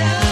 sound.